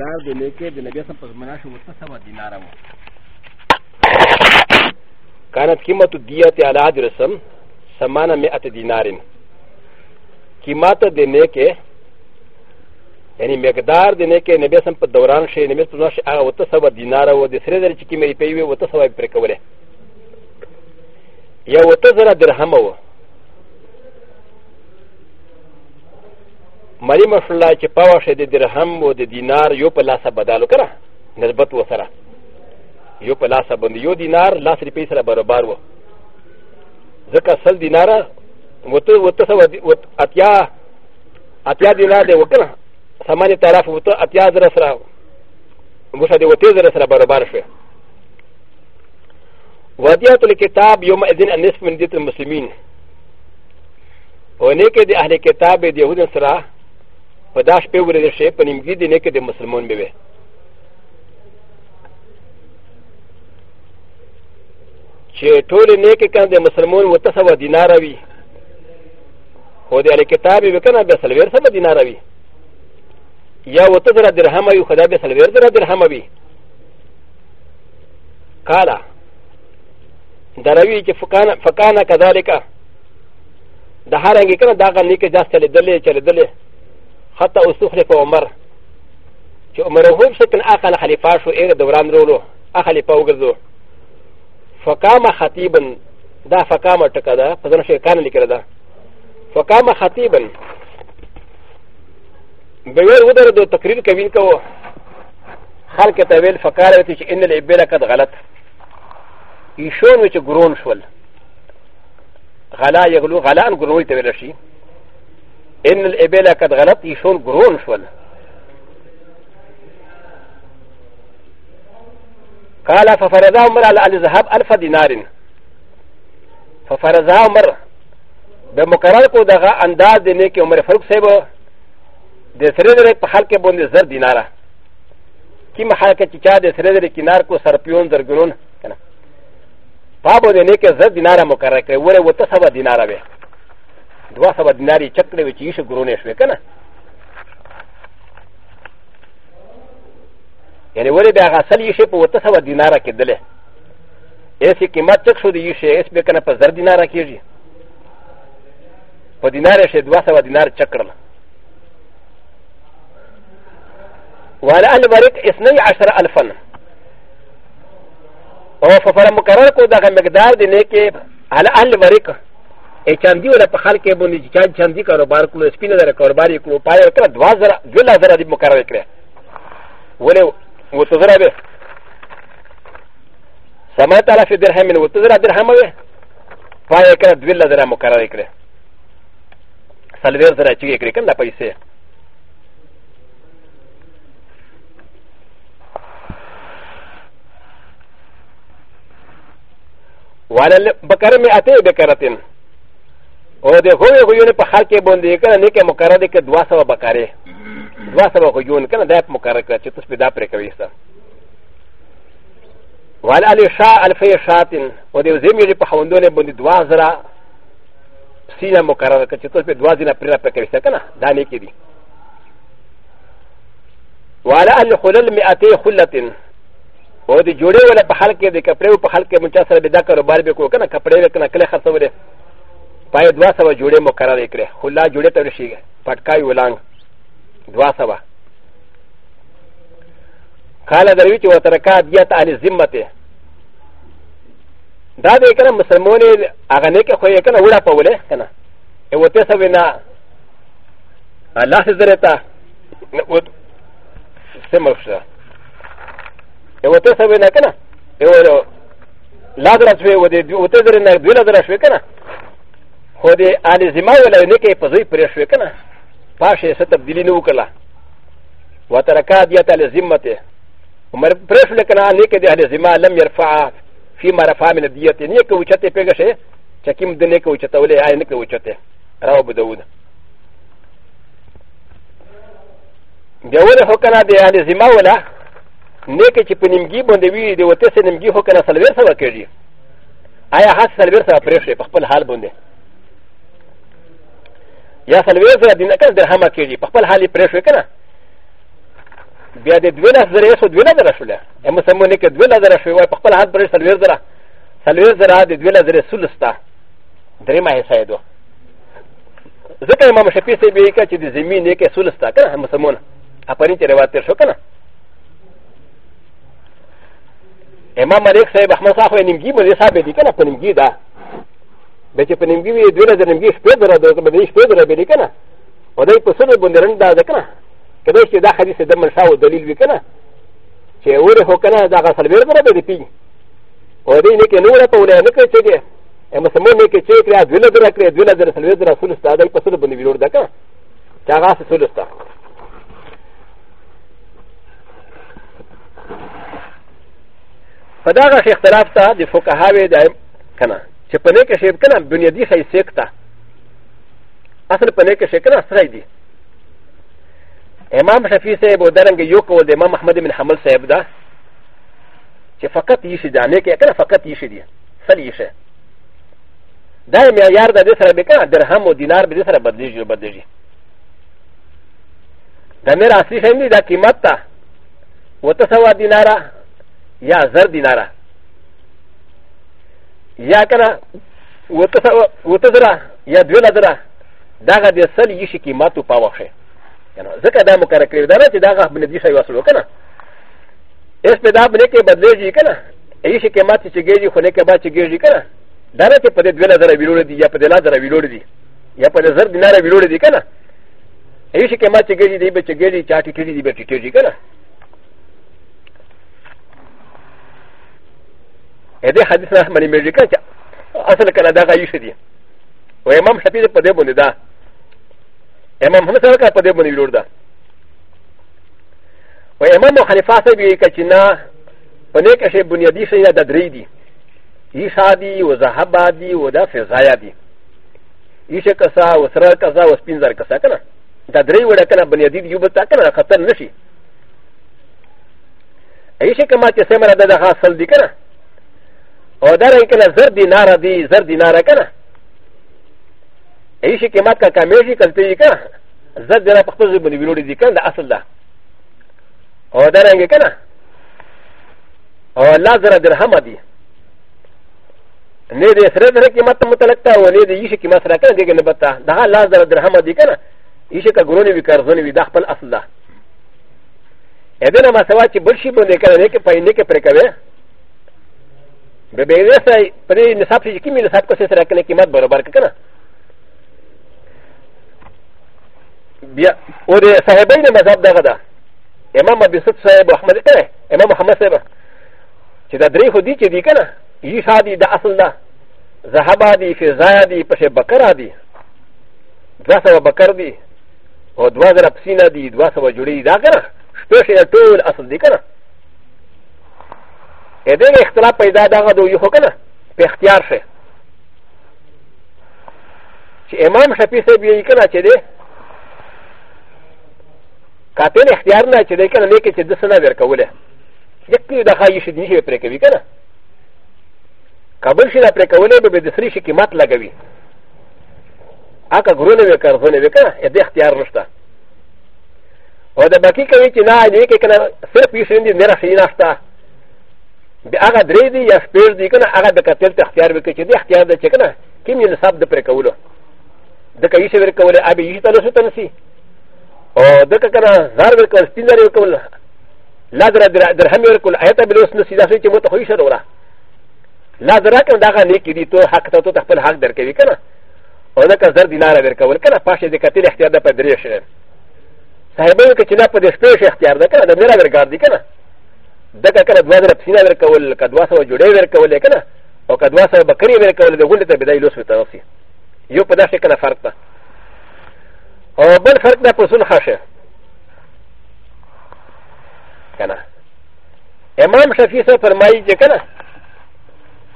دا د لیکې د نبی سم په زمانه شو وته سبا دینار وو كانت قيمة الدية على عهد رسم ثمانة مئة دينار قيمة دينيك يعني مقدار دينيك نبي سم په دوران شي نبي سم شي هغه وته سبا دینار وو د سره درې چې کې مې پیوي وته سبا پرې کوله یا وته زره درهم وو مریم مشلا چې پاوه شه د درهم او د دینار یو په لاسه بدالو کړه نسبت و سره یو په لاسه باندې یو دینار لاس روپۍ سره برابر و ځکه سل دیناره وته وته سو اتیا اتیا دینار دی وکړه سامان طرف وته اتیا زره سره موشه دی وته زره سره برابر شو ودیعت الكتاب یوم اذن النصف من دیت المسلمین ونیکه دی اهل کتاب دی یهودن سره په دا شپې ورځې شي په نیمګي دینه کې د مسلمان به وي چې ټول نه کې کنه د مسلمان وته سو دینار وي خو د ال کتاب وکنه به سلویر سم دینار وي یا وته سره درهم وي خدا به سلویر سره درهم وي قال دروي چې فکان فکان كذلك د هرنګ کنه دا غني کې جاست لیدلې چې لیدلې حتى استخلف عمر چې عمر هو شکن اقل خلیفہ شو ایر دوران رولو اخلیفہ وګرځو فقام خطيبا دا فقام ټکا دا په دغه شی کان لیکل دا فقام خطيبا بغیر ودر دو تقریر کوین کو خلق ته ویل فقار وتی چې ان الابل قد غلط یشون وچ ګرون شول غلا یغلو غلان ګرون ویل شي ان الابل قد غلط يشون قرون شون قال ففرزا عمر على الذهاب الف دينار ففرزا عمر بمقرر کو دغه انداز دینے کې عمر فاروق صاحب د سره درې په حال کې باندې زر دیناره کی محل کې چې چا د سره درې کینار کو سرپیون درګرون کنه پابو دینے کې زر دیناره مقرر کړ وره وته سبا دیناره به دوه سوه دینارې چک کړی و چې ایشه ګرونې شوې که نه یعنې ولې بیا هغه اصل ایشې په اوته سوه دیناره کېدلې ایس یې قیمت چک شو د ایشې ایس بیا که نه په زر دیناره کېږي په دینار یې شې دوه سوه دینار چک کړل وعلى أهل بريك اثني عشر ألفاً او ففر مقرر کو دغه مقدار دی نه کې علي اهل وریک ا چاندي ولا په خلک باندې چې چاند چاندي کاروبار کولو سپینه در کاروبار یې کولو پای ورکړه 2000 2000 دې مقرره کړه ولې وته زره به سمه تعالی فی درهم نو وته زره درهم به پای ورکړه 2000 مقرره کړه سلویر زره چې کړه کنه پیسې وعلى بكر مئتي بكرة او د هوی غویونه په خلک باندې کنه نیکه مقرره ده کې دوا سوا بکاره دوا سوا غویون کنه دا په مقرره کړه چې تاسو پیدا پرې کوي ستا وعلى ال شاء الفي شاتن او د زم یې په خوندونه باندې دوا زرا سینه مقرره کړه چې تاسو په دوا زینه پرې پرې کوي ستا کنه دا نیکه دي وعلى ال خلل مئتي خلتن او د جوړې ولا په خلک د کپړې په خلک مونږ سره به دا کاروبار به کو کنه کپړې کنه کله خرڅوله パイドワサワジュレモカラレクレ、ホラジュレタルシー、パッカイウラン、ドワサワ。カラダリチュウタラカディアタアリズムテ。ダディケナムサモニアガネケホエケナウラパウレケナ。エウテサウィナアラセゼレタウトセムシャ。エウテサウィナケナ。エウラダラスウェウディウテゼレナデュラダラスウェケナ。خو د ان زما ولا نه کې په ځای پرې شو کنه پاشه ست تبدیلی نه وکړه وترکا دیت لزمته عمر پرې شو کنه نه کې د ان زما لم يرفع فيما رفع من دیت نه کې وچته پیګه شه چکیم د نه کې وچته ولې آی نه کې وچته راو بو داود بیا ول هو کنه د ان زما ولا نه کې چې په نیمګي باندې وی دی وته سه نیمګي هو کنه سلویر سره کېږي آیا هڅه سلویر سره پرې شو په خپل حال باندې やさるわざでなかではまけり、パパはりプレッシャーかな。ビアでドゥラザレスをドゥラザラシュレ。エムサムネケドゥラザラシュレ、パパはプレッシャーザラ。サルザラでドゥラザレスウルスタ。ドレマヘサイド。ザカマムシャピセビエカチディゼミネケスウルスタカ、エムサムナ。アパリテレワテショカナ。エママレクセイバハマサフェニギブリサベディカナポニギダ。ベチェプニンギウィドゥレデンギスペドラドルベリスペドラベリケナ。オデイプソルボンデンダーデケナ。ケドシダハリセデマシャウドリルビケナ。チェウレホケナダガサルベルベリピン。オデイネケノラポレネケチェゲ。エムサモネケチェクラドゥレデラクレドゥレデラサルベルソルスタデイプソルボンディビルデケナ。チャガセソルスタ。ファダガシェクタラフタディフォカハウェイディケナ。چې په نیکه شی کنه بنیادی حیثیت ته اصل په نیکه شی کنه سره دی امام شفیع صاحب او درنګ یو کول د امام احمد بن حمل صاحب دا چې فقط یې شي دا نیکه کنه فقط یې شي دی سل یې شي دا یې معیار د دې سره به کنه درهم او دینار به دې سره بدلیږي بدلیږي دا مې اصلي شی دی دا قیمت ته وته سوا دیناره یا زر دیناره やからウトザラやドゥラザラダガディサリユシキマトパワシェザカダムカラクリダラテダガブネディシャイワスロケナエスペダブネケバデジケナエシケマチチゲジフォネケバチゲジケナダラテパデドゥラザラビロディヤパデラザラビロディヤパデザディナラビロディケナエシケマチゲジディベチゲジチャティティディベチゲジケナ هذا حديث نحن من أمريكا أصل كان هذا غيوش دي وإمام شفيد قد يبون دا إمام هم سرقا قد يبون يلور دا وإمام خليفة سبيه كتنا ونك شيء بنيادي شيء دا دري دي إيشا دي وزهبا دي ودا فزايا دي إيشا كسا وسرر كسا وسبينزر كسا كنا دا دري ودا كنا بنيادي دي يوبتا كنا خطر نشي إيشا كما تسمى دا دا غاسل دي كنا او دا رای کنه زر دینار دی زر دینار کنه ایشی قیمت کا کمیشی کلتی کنه زر دینار په خپل زبونی ویلوړي دي کنه اصل ده او دا رنګ کنه او لا زر درهم دی نه دې سره سره قیمت متعلق تا و نه دې ایشی قیمت سره کنه دغه نه بتا دا لا زر درهم دی کنه ایشی کا ګرونی وی کارزونی وی د خپل اصل ده اذن ما سوا چې بل شي باندې کنه نه کې پاینې کې پرې کوي ب ب ي س ا ي پر نصاب سے کی میں نصاب کو سے رکھنے کی مت برابر کا نا بیا اور صاحبین مذہب دا غدا امام ابي صد صاحب احمد کرے امام محمد صاحب چې دا درې خو دي چې دي کنه یی شادي د اصل دا زهبا دي فزا دي پشه بکر دي دوا سوا بکر دي او دوا زره پسینه دي دوا سوا جوړي دا کنه شپه ټول اصل دي کنه ا د ه اختلاف پیدا دغه د یو کنه په اختیار شه چې امام شفیع صاحب یې کنه چې دې کاتل اختیار نه چې دې کنه لیکي چې د سنا ورکوله یکي د خایي شې نشي پرې کوي کنه قبل شي نه پرې کوله به د سری شي قیمت لګوي اګه ګرونه وکړونه وکړه ا د اختیار نشته او د باقي کوي چې نه دې کې کنه صرف یې شې نه راشه نه د هغه درې دی یا شپږ دی کنه هغه د قتل ته اختیار وکړي چې د اختیار د چکنه کوم یې نصاب د پر کولو د کوي څه ورکول ابي یې ته نسو تنسي او د کنه زار ورکول سپین زار ورکول لا در درهم ورکول آیت به اوس نسي دا چې مو ته خو یې شروع لا درا کنه دا غنې کې دي ته حق ته ته خپل حق درکوي کنه او دا که زر دی لار ورکول کنه پاشه د قتل اختیار د پر درې شه صاحبو کې چې دا په دې شپږ اختیار ده کنه د میرا ورګار دی کنه だからドアラプシナーカウル、カドワサウジュレーカウレカナ、オカドワサウバカリベカウル、ウォルテベダイロスウタオシ。ヨパダシカナファクタ。オブルファクタプソンハシェ。カナ。エマンシャフィサプマイジェカナ。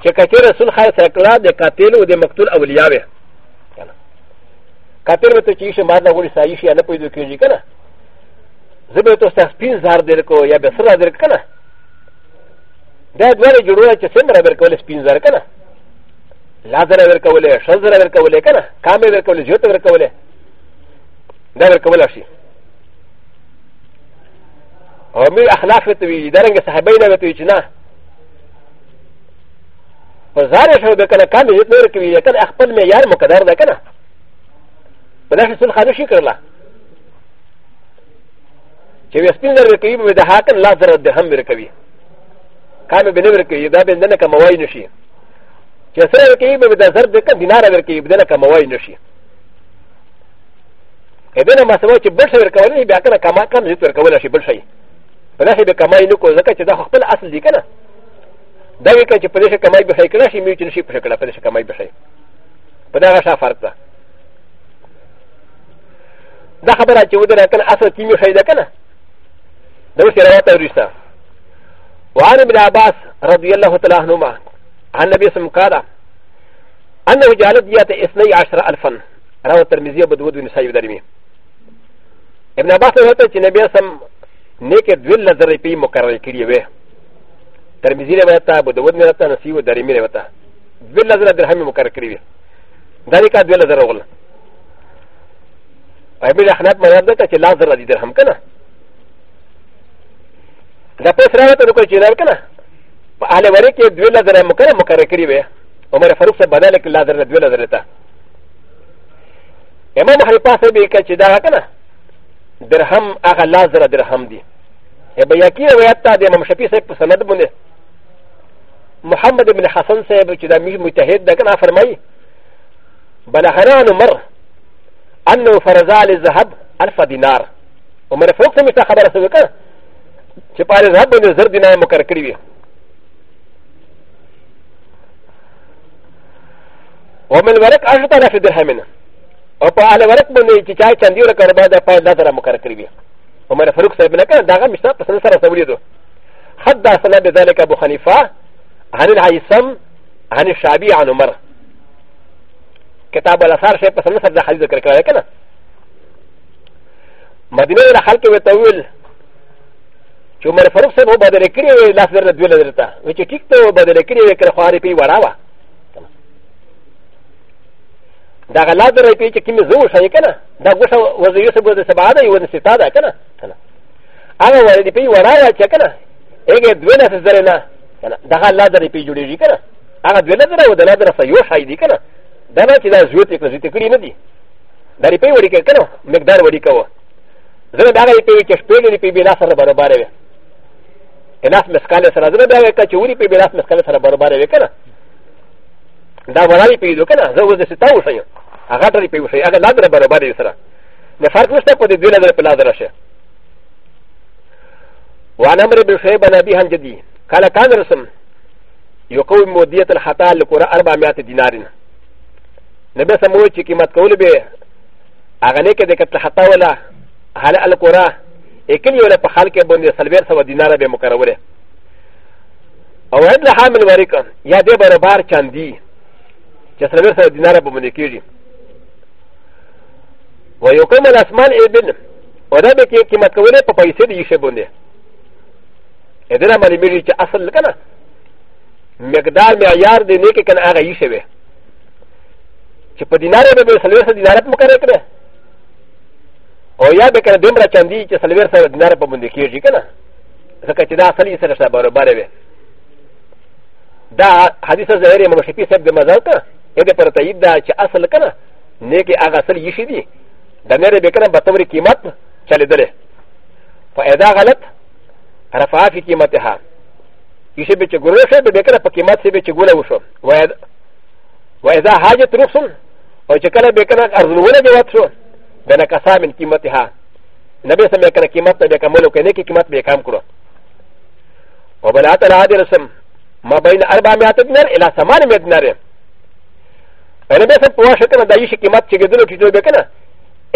チェカチェラソンハセクラデカテルウデマクトルアウリヤベ。カテルウトチシマダウリサイシアナプリドキュジカナ。ゼブトスタスピンザーデルコヤベスラデルカナ。دا دوه جوړونه چې څومره ورکول سپینځر کنه لازره ورکولې شزره ورکولې کنه کامې ورکولې جوت ورکولې دا ورکول شي او میر اخلاق ته وی دا رنګ صحابین ته وی چې نه په زاره شو به کنه کامې جوت نور کوي کنه خپل معیار مقدر ده کنه بلکه څل خارج شي کړلا چې وسپینځر ورکوي به د حاکم لازره درهم ورکوي カメベネブルキーダベンデネカマワイノシー。ジャセルキーベザルデカディナラベルキーベネカマワイノシー。エベナマサワチブルシェルカワリビアカナカマカンズルカワラシブルシェイ。パラシベカマイノコザカチダホプラアスディカナ。ダビカチプレシェカマイブヘクラシミューチンシプシェクラプレシェカマイブシェイ。パラシャファルタ。だから、ちょうどなかな、あさきみをしゃいだかな。どうしてやられたらいいですか وعن ابن عباس رضي الله تعالى عنهما عن النبي صلى الله عليه وسلم قال انه جعلت ديات اثني عشر الفا رواه الترمذي وبدود بن سعيد درمي ابن عباس رحمته چې نبی سم نیک دویل لزر پی مقرر کړی وې ترمذی روایت ته بدود نه راته نسی و درمي روایت ته دویل لزر درهم مقرر کړی وې دانی کا دویل لزر وغل ابن احناف مراد ده چې لازر دي درهم کنه دا په سره ته کوم چیرې کنه په اهل وری کې دوه لزر مکرر مکرر کړی وې عمر فاروق صاحب بدل کې لزر دوه لزر ته امام حنیفه صاحب یې کچ دا کنه درهم هغه لزر درهم دی به یکی روایت ته د امام شفیع صاحب په سند باندې محمد بن حسن صاحب چې د میش متحد ده کنه فرمایي بلغنا عمر انه فرض على الذهب 1000 دینار عمر فاروق صاحب ته خبره سوي کنه چې په هغه ځاب باندې زر دینه مقرر کړی وي ومن ورق عشرة آلاف درهم او په هغه ورق باندې چې چای چاندي ورکړ ربا د پای داسره مقرر کړی وي عمر فاروق صاحب نه کړ داغه مشته په سره سره ولیدو حد سنه بذلك ابو حنیفه عن العيسم عن الشعبي عن عمر كتاب الاثار شيء بس انا سبدا حديث ذكر كده مدينه الحلقه وتويل چې عمر فاروق صاحب بدل کړی وي لاس درته دوی درته و چې ټیک ته بدل کړی وي کړ خوارې پی وړا وا دا غلا درې پی چې کیمه زو شې کنه دا ګوښه وزیو سبو د سبا ده یو د ستا ده کنه کنه هغه ورې پی وړا وا چې کنه هغه دوی نه سره نه کنه دا غلا درې پی جوړیږي کنه هغه دوی نه درو د لادر سره یو شې دی کنه دا نه چې دا زو ته کړی ته کړی نه دی دا ری پی وړي کنه مقدار وړي کوه زه دا غلی پی چې شپې لري پی بلا سره برابر وي ا ل ا س مسكان سرى زرى بابكا تشوري بي بلاس مسكان سرى بربار بكنا دا ورالي بي دوكنا زوز ستاو شيء اغادر بي وشيء اغادر لادر بربار يسرى نفرق نشتا قد دي لادر بلادر شيء وعن امر بن شعيب بن ابي هنجدي قال كان رسم يقوم مودية الحطاء لكورا 400 دينار نبي سموه كي مات قول بي اغانيك دي كتل حطاولا هلا الكورا ا ك ل ي و ل ا ب خ ا ل ك ب و ن د ي سلبير سوى دينار ب م ك ر و ل ه او هاد لحامل وريكا يا دي بربار كاندي كسلبير سوى دينار ب م ن ك ي ر ي ويقوم الاسمان ابن ولكن كما تقول ا ب ا ي س ي د يشبوني ا د ن ا م ا ل م ي ر ي ك أ ص ل كنا مقدار معيار د ن ي ك كان اغا يشبه كي ب دينار ب م س ل ب ي ر سوى دينار ب م ك ر و ل ه او یا به کنه دومره چندی چې سلویر سره دینار په باندې کېږي کنه ځکه چې دا اصلي سره شته برابر وي دا حدیث ظاهر امام شفیع صاحب د مذهب ته یده پر تایید دا چې اصل کنه نیکی هغه اصل یشي دي د نری به کنه په تمری قیمت چلیدلې فایده غلط رفعه فی قیمتها یشي به چې ګورې شه به کنه په قیمت سره به چې ګوله وشو وایدا وایدا حاجت رخصن او چې کله به کنه ارزونه جواب شو د نکسا من قیمتها نبی سمې کنه قیمت ته به کمولو کنه کې قیمت به کم کړو او بل اتل عادی رسم ما بین 400 دینار الی 800 دینار نبی سم په واشه کنه دایي شي قیمت چې ګدلو چې به کنه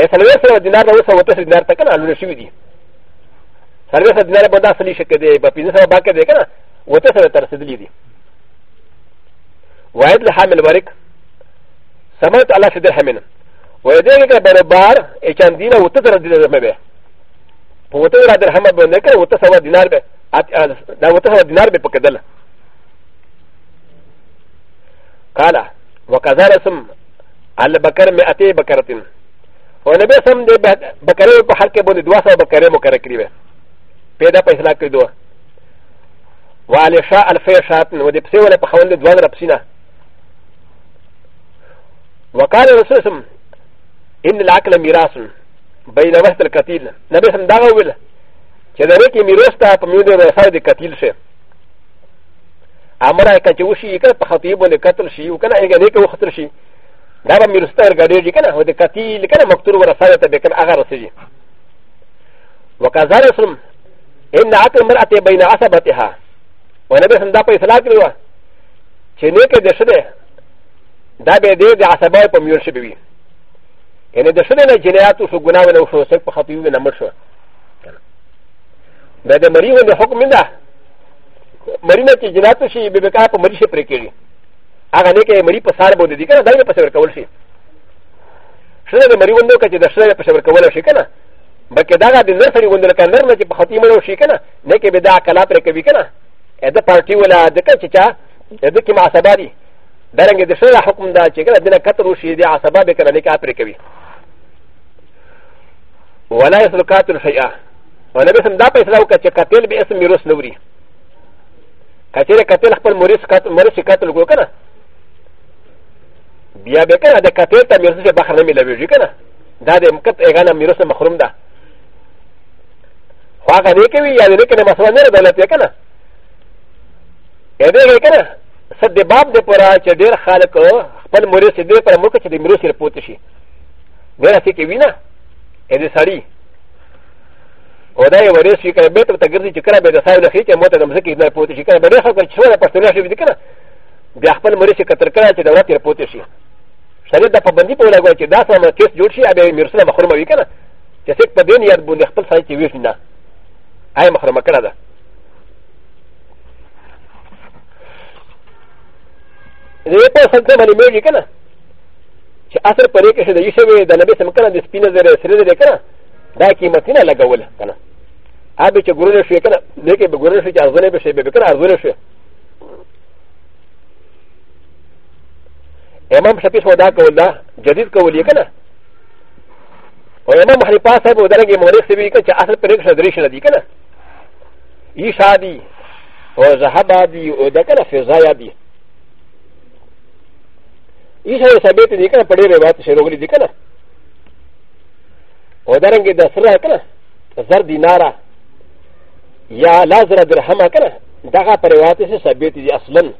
اسلوې سره دینار نو سره وته دینار ته کنه لور شي دي سره سره دینار باندې اصلي شي کده په پینځه سره باکه ده کنه وته سره ترسدلې دي وعد لحامل ورک سمعت الله شدر حمنه ويدرك بربار اجاندينا وتدرى دينار مبه وتدرى درهم بنكر وتسوى دينار به وتسوى دينار به بكدل قال وكذا رسم على بكر مئتي بكرتين ونبي سم دي بكري بحركه بني دواسه بكري مكركري به پیدا پیسلا کړی دوه وعلى شاء الفي شاتن ودي بسيوله بحول دوان ربسينا وقال الرسول ان العقل ميراث بين وسط القتيل نبي سمدا ويل چې دا وکي میراث ته په میوند ورسای دي قتیل شه امر اکه چې وشي کړه په خطیب باندې قتل شي او کنه هغه دې کې وختل شي دا به میراث ته ورګړي کنه هو د قتیل کنه مقتول ورسای ته به کنه هغه رسېږي وکذلك ان عقل مرأة بين عصبتها ونبي سمدا په اصلاح کړو چې نه کې دشه ده دا به دې د عصبای په میول شي ان د شنه نه جنیاتو شو ګناونه او شو سک په خطیو نه مړ شو دا د مریو نه حکم نه مرینه چې جنیاتو شي به کا په مری شي پرې کېږي هغه نه کې مری په سال بده دي کنه دای په سر کول شي شنه د مریو نه کچې د شنه په سر کول شي کنه بلکې دا د نرسړي غوندل کنه نرمه چې په خطیو مړ شي کنه نه کې به دا کلا پرې کوي کنه اده پارټي ولا د کچې چا اده کې معصباري دا رنګ د شنه حکم دا چې کنه د نه کتر شي د عصبه به کنه نه کې پرې کوي ولا يسلو كاتل شيئا وانا بسم دا پیسلا وکا چه قتل بی اسم میروس نوری کچه ده قتل خپل مورس قتل کو کنه بیا به کنه ده قتل تا میروس چه بخر نمی لبیجی کنه دا ده مکت اگانا میروس مخروم ده خواقه نیکوی یا ده نیکنه مسئله نره دولت ده کنه ایده گه کنه صد ده باب ده پورا چه دیر خالق خپل مورس ده پر ملک چه ده میروس رپوت شی دیر اسی که وی نه ا د سړی او دا یو ریس چې کله به ته ګرځي چې کله به د سایه د خېچه موته د مزکی نه پوتې شي کله به ریسه کړ چې څو پښتون شي وکړه بیا خپل مریض کتر کړه چې دولت یې پوتې شي شریف د پابندي په لګوي چې دا سم کیس جوړ شي ابي مرسله محرومه وي کنه چې څوک په دین یاد باندې خپل سایه کې ویښ نه آی محرومه کړه ده دې په څنګه باندې مېږي کنه چې اثر پرې کې شي شوی د نبی سم کنه د سپینه زره سره زره کنه دا قیمتونه لګول کنه ابي چې ګورل شي کنه لکه به ګورل شي چې ارزونه به شي به کنه ارزونه شي امام شفیع ودا کول دا جدید کول یې کنه او امام حنیفه صاحب ودرګي مورخ سوي کنه چې اصل پرې کې درې شل دي کنه ای شادي او زهبادي او دا کنه فضا یادي イシャルサベティディカナ、パディレバーシェログリディカナ。オダランゲダスラカナ、ザディナラ、ヤラザラディハマカナ、ダハパレワティシャベティディアスラン。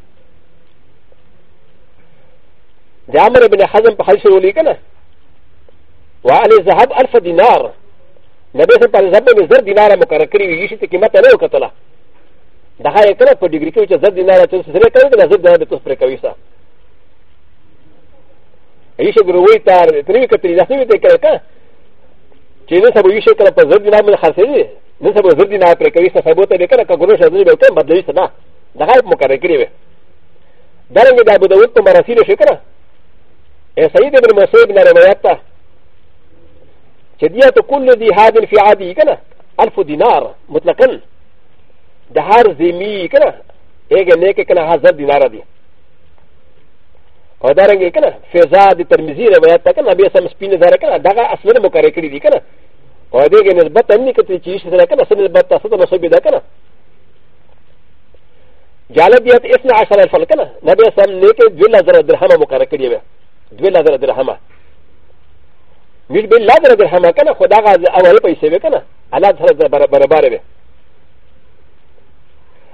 د عمر بن حزم په حشر ولیکنه وعلي ذهب الف دينار نبي صلى الله عليه وسلم زر دينار مقرر کړی وی چې قیمت نه وکړه دا هغه کله په ډیګری کې چې زر دینار ته سره کړی دا زر دینار ته سره کوي ي ش ب ر و ي ت ا ر ت ر ي ك ت ر ي ن ا س ي ب ت ك ر ك ا ش ي ن س ب ي ش ك ر ب ز د ن ا من خ ا س ي ن س ب ز د ن ا ب ر ك ي س س ب و ت ب ك ر ك ا ق ر و ش ا ز ي ب ت م ب د ل ي س ن ا د ه ا ب م ك ر ك ر ي ب د ر ن ج د ا ب د و ت م ر س ي ل ش ك ر ا ا س ي د ب ن م س و ب ن ا ر م ي ا ت ا ش د ي ا ت كل ذي هذا في عادي ك ن ا أ ل ف دينار مطلقا د ه ا ر زي مي ك ن ا ايه نيكي كان هذا دينار دي او دا رنګ کنه فضا د ترمذی روایت کنه بیا سم سپینه زره کنه دا اصل مقرره کړی دی کنه او دې کې نسبت اني کته چې شي سره کنه سم نسبت تاسو ته نسبت ده کنه جالبیت اسنا عشر الفل کنه نبی سم نیکه 2000 درهم مقرره کړی و 2000 درهم میر بل لازر درهم کنه خدا غا اول پیسې وکنه الا سره برابر وي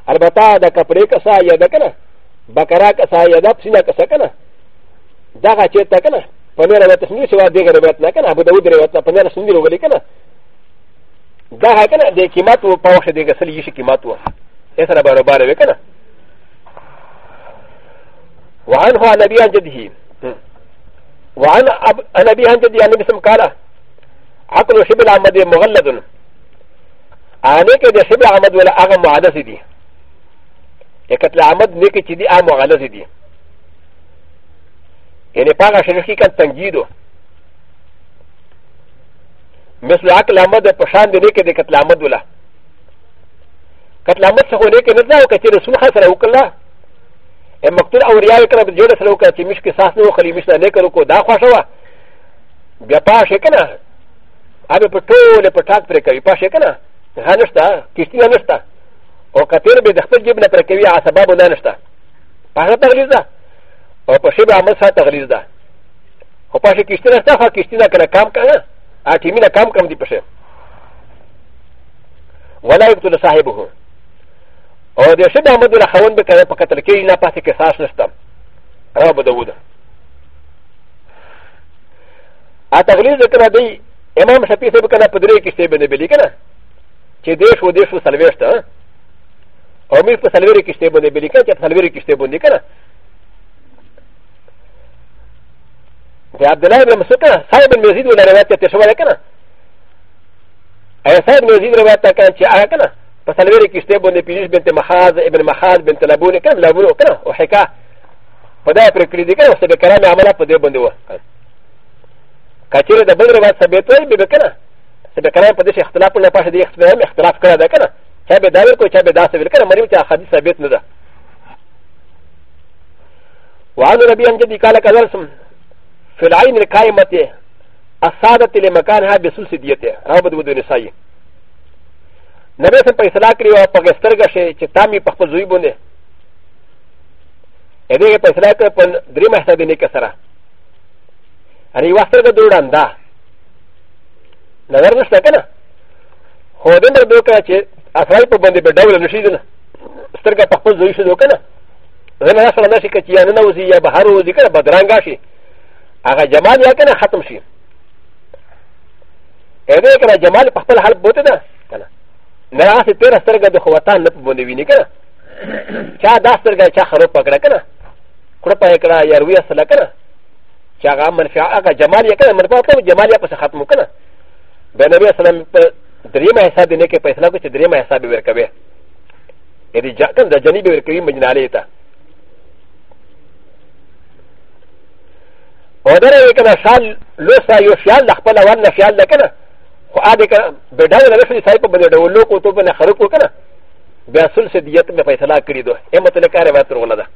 البته دا کپڑے کسا یا دا کنه بکرا کسا یا دا پسینا کسا کنه だがちたかな。パネルは私にはできるわけなかな。ぶどうではパネルすんでるわけな。だがかな。で、きまとパワーでがすりしきまと。えさらばらばらわけな。وعن هو نبي عن جده وعن نبي عن جده عن بسم قال عقل شبل عمد مغلد عليك ده شبل عمد ولا أغم معدس دي يكتل عمد نيك تدي أغم معدس دي ان يقع شركي كان تنجيدو مثل عقل عمد پشان دي نيكي دي قتل عمد ولا قتل عمد سخو نيكي نتلا وكتير سوخا سر وكلا ا مقتول او ريال كلا بجوده سر وكلا چي مش قصاص نو خلي مش نه كلو کو دا خوشوا بیا پاشه کنه ا به پټول پټاک پر کوي پاشه کنه هانشتا کشتي هانشتا او کتل به د خپل جیب نه پر کوي عصباب نه نشتا پاغه تغلیزه او په شی به عمل سره تغلیز ده خو پاشي کشتي نه شته خو کشتي ده که نه کام که اټیمي نه کام کم دي پشي ولا یبتل صاحبه او د شی د عمل د خون به کوي په قتل کې نه پاتې کې ساس نشته را به داود ا تغلیز کنه دی امام شفیع صاحب کنه په درې کشتي باندې بلی کنه چې دیش و دیش و سلويشت او مې په سلويري کشتي باندې بلی کنه چې په سلويري کشتي باندې کنه عبد الله بن مسكنا صاحب المزيد ولا روايه تشوى لكنا اي صاحب المزيد روايه كان شيعه كنا فسالوري كشتي بن بيجيش بنت مخاز ابن مخاز بنت لابون كان لابون كنا وحكا فدا بركلي دي كنا سبب كلام عمله فدا بندوا كثير ده بن روايه سبيتوي بكنا سبب كلام فدا اختلاف ولا باش دي اختلاف اختلاف كذا ده كنا شابه داير كو شابه داسه كنا مريم تا حديث سبيت نده وعن ربيع جدي قال كذا في العين القائمة أصادت لمكانها بسلس ديته رابط بدون نسائي نبي سم په اصلاح کړی او په سترګه شي چې تامي په خپل زوی باندې ا دې په اصلاح کړ په درې مهسه دې کې سره ا دې واسترګه دوړان دا نظر نشته کنه خو دې در دوه کړه چې اصلاح په باندې به ډول نشي دنه سترګه په خپل زوی شي دوه کنه زه نه سره نشي کچیا نه نوځي یا بهر وځي کنه بدرنګا شي هغه جمال یا کنه ختم شي اده کنه جمال په خپل حال بوته ده کنه نه هغه تیر سترګه د خواتان نه په باندې ویني کنه چا دا سترګه چا خراب پکړه کنه کړه پې کړه یا روي اصله کنه چا هغه منفع هغه جمال یا کنه منفع ته جمال یا په ختم کنه به نبی اسلام په دریمه حساب نه کې په اسلام کې دریمه حساب ورکوي اې دې ځکه د جنیب ورکوي مجناله ته و د ر ه کنه شال لوسا یو خیال د خپل اول نه خیال نه کنه خو ا دې کنه به دا نه شي صاحب په دې ډول کو ته په خرق کنه بیا سل سے دیت میں فیصلہ کری دو اے مطلب کار روایت روغلا دا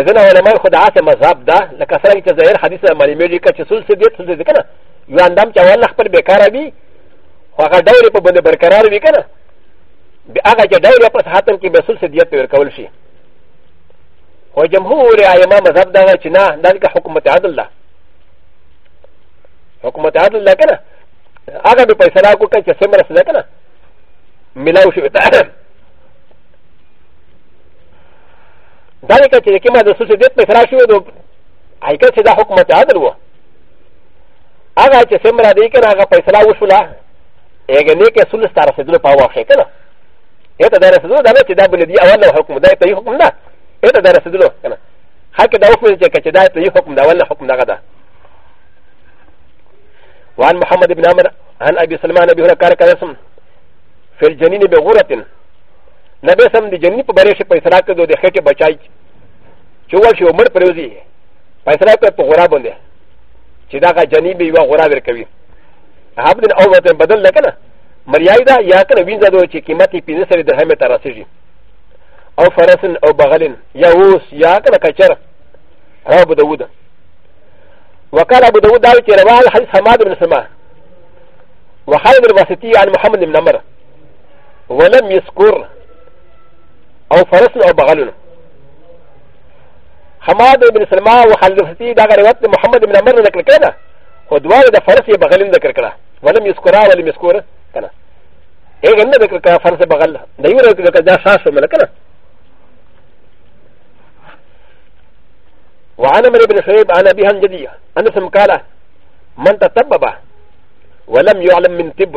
اذن علماء خدا سے مذہب دا لکه سره چې ظاهر حدیث مری میږي چې سل سے دیت سل سے کنه یو اندام چې ول خپل بیکار وي خو هغه ډول په باندې برقرار وي کنه بیا هغه چې ډول په حاتم کې به سل سے دیت ورکول شي و جمهور ائمه مذهب دغه چې نه دغه حکومت عدل ده حکومت عدل ده کنه هغه به فیصله وکړي چې سمره سره کنه ملاو شو ذلك چې کومه د سوسیډیټ فیصله شوې ده حقیقت چې دا حکومت عدل و هغه چې سمره دی کنه هغه فیصله وشوله هغه نه کې سولس تر رسیدلو په واخې کنه یته دا رسیدلو دا چې دا بل دی اول حکومت دی په حکومت ا ت ا د ر س د ل و ك ن ا حكى د ا و ك م ج ك ت د ا ت ي حكم د ا و ل ن حكم د غ د ا وعن محمد بن عمر عن ابي سلمان ابي هريره قال قال اسم في الجنين بغوره نبي سم د جنين په بریښه په اسراق د د خټه بچای چول شو مر پروزی په اسراق په غورا باندې چې دا غ جنین به یو غورا ورکوي عبد او وطن بدل لکنه مریای دا یا کنه وینځه دوی چې قیمتي 15 درهم ته رسیږي او فرسن او بغلن يا ووس يا كذا كشر رواه ابو داود وقال ابو داود داوي رواه الحديث حماد بن سما وخالد الواسطي عن محمد بن عمر ولم يذكر او فرسن او بغلن حماد بن سلمى وخالد الواسطي دا رواه محمد بن عمر ذكر كده ودوار دا فرس بغلن ذكر كده ولم يذكرها ولم يذكر كده ايه غنى ذكر كده فرس بغل دا يورا ذكر كده شاشه ملكنا وعن امر بن شعيب عن ابي هنجدي انس قال من تطبب ولم يعلم من طب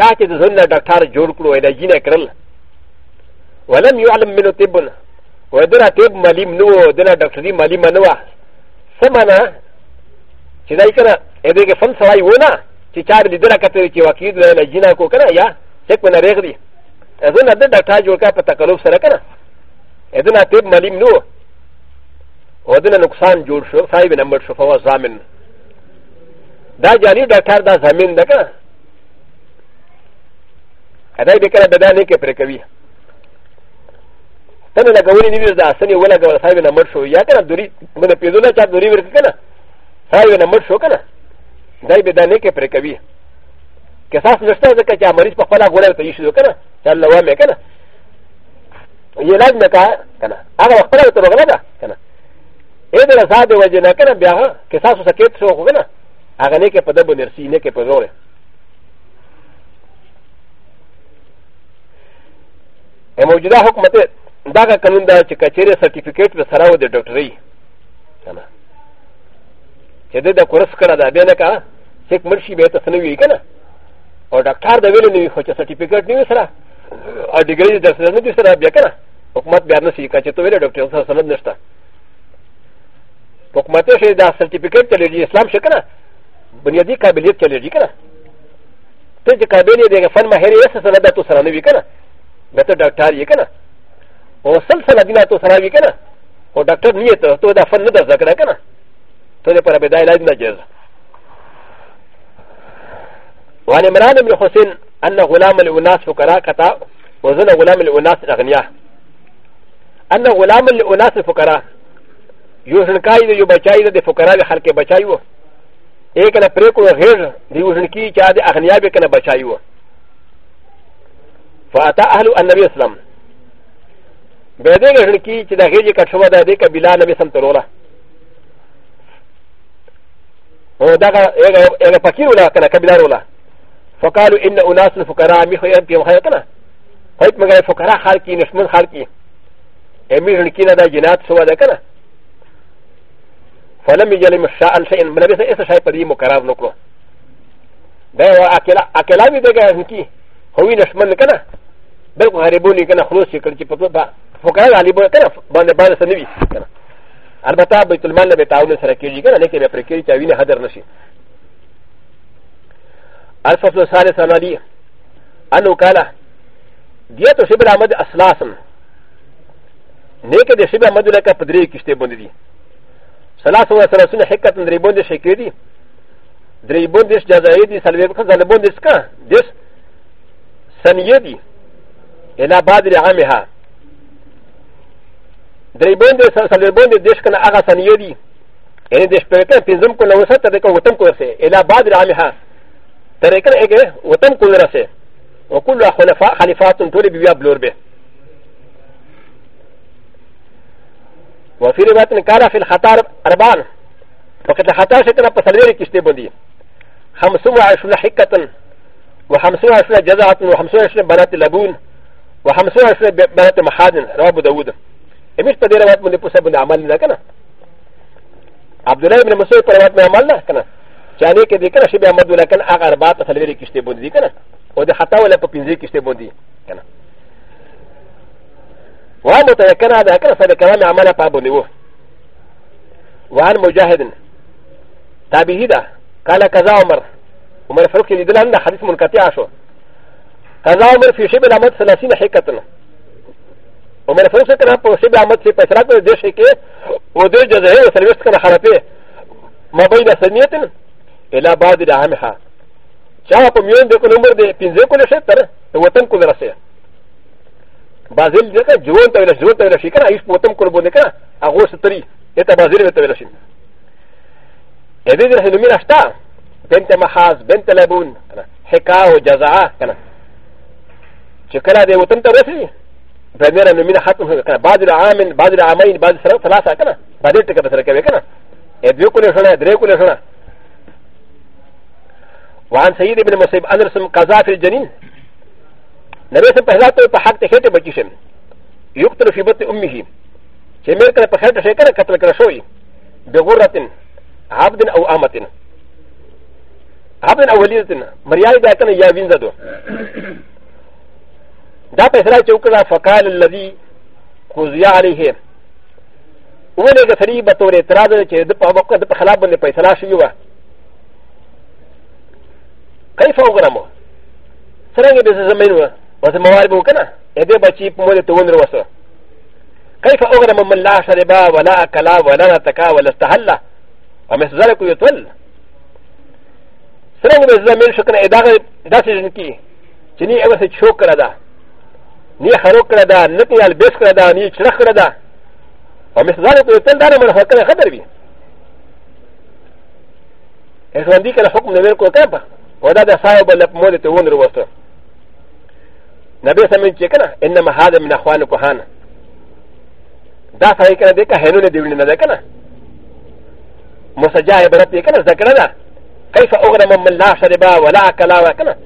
شاكي تظن دكتور جوركلو الى جينا كرل ولم يعلم من طب ودنا طب مليم نو ودنا دكتوري مليم نوى سمنا شداي كنا اذا فن سواي ونا شاكي لدنا كتير شواكيد الى جينا كوكنا يا شك من رغدي اظن دكتور جوركا بتكالوف سرقنا اذا طب مليم نوى و د نقصان جوړ شو صاحب نمبر شو فوا زامن دا جانی ډاکټر دا زمين ده کنه ادای به کنه بدانه کې پر کوي تنه لګولې نیو دا سنې ولګول صاحب نمبر شو یا کنه دوری مله پیدو دا چا دوری ورک کنه صاحب نمبر شو کنه دای به دانه کې پر کوي که تاسو نشته ځکه چې مریض په خپل غوړل ته شي کنه چې الله وامه کنه یې لاګ نه کا کنه هغه خپل تر غلطه کنه ا د ر ز ا د و ج ن ا ك ن ا بها كساسو سكت سو غنا اغنيك ا بدب نرسينك ا بزوره ا موجوده حكمت داغا كنون دا چكاچيري سرتيفيكيت بسراو د دكتوري كنا چده دا كورس كنا دا بيانا كا سيك مرشي بيتا سنوي كنا او دكتار دا ويلو نوي خوچا سرتيفيكيت نوي سرا او دگري درس ندي سرا بيا كنا حكمت بيانا سي كاچتو ويلو دكتور سرا سند نشتا حکومت شي دا سرټیفیکټ چلېږي اسلام شي کنه بنیادی قابلیت چلېږي کنه ته چې قابلیت دی فن ماهر یې سره دا تو سره نه وي کنه دا ته ډاکټر یې کنه او سلسله دینه تو سره وي کنه او ډاکټر نه یې ته ته دا فن نه درځه کنه کنه ته دې پر بدای علاج نه جز وعن عمران بن حسين أن غلام الأناس فقراء كتا وزن غلام الأناس أغنياء أن غلام الأناس فقراء よしんかいでよばちゃいでフォカラではけばちゃいを。えかなプレコーヘル、でよしんきちゃであにゃべかなばちゃいを。ファタアルアンナビスラム。ベデルンキチダヘリカチョワダデカビラナビサントローラ。だが、エレパキューラーからカビラローラ。ファカルインナウナスのフォカラミホエンピオンハヤカナ。ファイトマガフォカラハーキーのスムンハーキー。エミルンキナダジナツワダカナ。فلم يجلم شان شيء من ليس اس شيء قديم مقرر نكرو ده اكلا اكلا بي ده هكي هو نشمن كنا بل غريبوني كنا خلوص كل شيء پتو با فقرا علي بو كنا بند بند سنوي كنا البته بیت المال به تعاون سره کیږي کنه لیکن به پرکری چا وینه حاضر نشي الفصل الثالث عن علي انه قال ديت شبر احمد اسلاسن نیک د شبر احمد لکه پدری کشته باندې دي ثلاث و ثلاثون حكة ريبون دش شكيري ريبون دش جزائري سلبي بكا زلبون دش كا دش سنيدي إلى بعد رعامها ريبون دش سلبون دش كنا أغا سنيدي يعني دش بكا تنزم كنا وسط تدك وتم كورسي إلى بعد رعامها تركنا إيه وتم كورسي وكل خلفاء خلفات تولي بيا بلور به وفي روايه كان في الخطر اربان وقد الخطر شكلها بسالري كشتبندي خمسون وعشرون حكه وخمسون وعشرون جزعه وخمسون وعشرون بنات لبون وخمسون وعشرون بنات محادن رواه ابو داود امش بدي روايه من قصه بن عمل لنا كنا عبد الله بن مسعود روايه من عمل لنا كنا چانه کې دې کړه شی به احمد ولکن هغه اربعه تسلوي کشته بوندي کنه او د خطا ولا په پنځه کشته بوندي کنه وعن متذكرة ذكر فذكران عمل بابنه وعن مجاهد تابعه ده قال كذا عمر عمر فاروق يدل أن حديث منقطع شو كذا عمر في شبه الأمد ثلاثين حكتنا عمر فاروق كان في شبه الأمد في بسرات من الدش حكي ودو جزائر وسلويست كان خرطه ما بين سنية إلى بعد دعامها چاہا پمیون دیکھو نمبر دے پنزے کو لے شے تر وطن کو لے رسے بازل دغه جوړ ته ویل جوړ ته ویل شي کنه هیڅ پوتم کول بونه کنه هغه ستري ته بازل ته ویل شي ا دې دغه نوم راشتا بنت محاز بنت لبون حکا او جزاء کنه چې کله دې وطن ته ورسي بنره نوم ختم کنه بعد العام بعد العامين بعد سره ثلاثه کنه بعد ټکه به سره کوي کنه ا دې کولې شنه درې کولې شنه وعن سيد بن مسيب انرسم قضاء في الجنين なべさん、パラトパハテヘテバキシン。よくとフィバティウミヒ。チェメカパヘテシェカカプラカショイ。ベゴラテン、アブデンアウアマテン。アブデンアウリズン、マリアイダーカンヤヴィンザド。ダペサラチョクラファカールラディ、コズヤアリヘ。ウェレガサリバトレトラデチェドパワカデパハラブンデパイサラシュワ。カイフォーグラム。サランゲベスザメルワ。و ز موال بو کنه ا دې بچي په مور ته ونر وسه كيف اغرم من لا شربا ولا اكلا ولا نتكا ولا استهلا ومثل ذلك يطل سرنگ میں زمین شکن اداغ دس جن کی چنی اوس چھوک کرا دا نی خرو کرا دا نتی البس کرا دا نی چرخ کرا دا ومثل ذلك يطل دار من حقن خطر بھی اس وندی کنا حکم نویر کو کپا ودا دا صاحب لپ مولت ونر وسط なべさみんちかな、えんなまはだみなほわのこはな。ださいかでかへのでるなでかな。もさじゃえばてかな、だからだ。かいさおらまんらしゃれば、わらかわかな。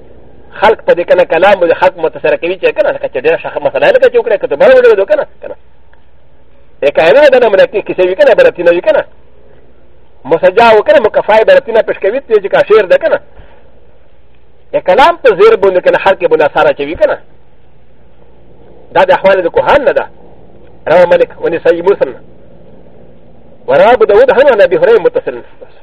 はくぱでかなかなもではくもたさらきちかな、かちゃでしゃまさらかちょくれかとばうどかな。えかへのだなもなききせゆかな、ばらてなゆかな。もさじゃおかな、もかファイバラティナペシケビティジカシェルだかな。カランプゼルボンのカラハケボナサラチェビカナ。だでハワレでコハンナだ。ラママリク、ウニサイムスン。ورابو داود هنا نبي هريم متصل